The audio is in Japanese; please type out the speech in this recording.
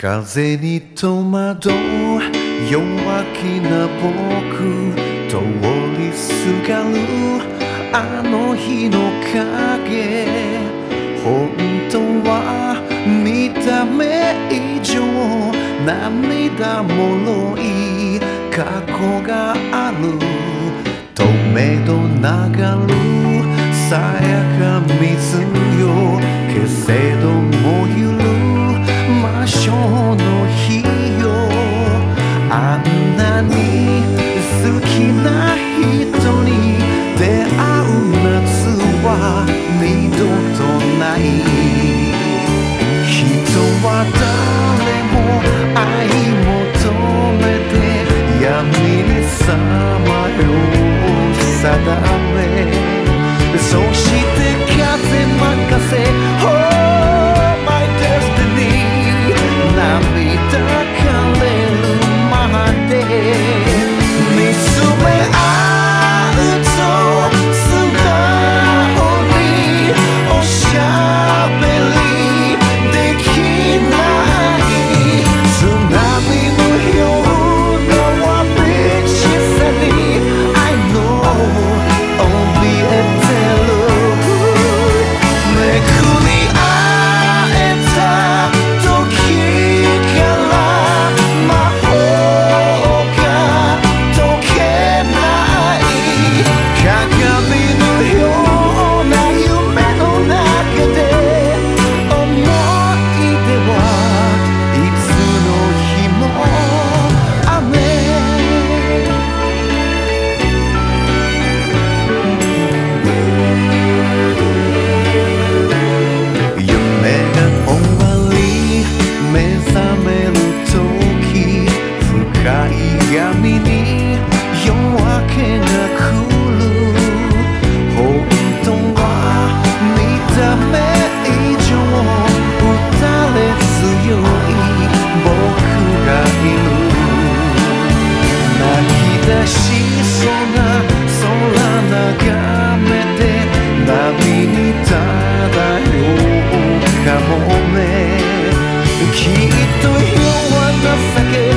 風に戸惑う弱気な僕通りすがるあの日の影。本当は見た目以上。涙もろい過去がある。透明度流る。さやか水よ。けせどもゆる二度とない。人は誰も愛求めて闇にさまよう定め。そしてきっと弱な酒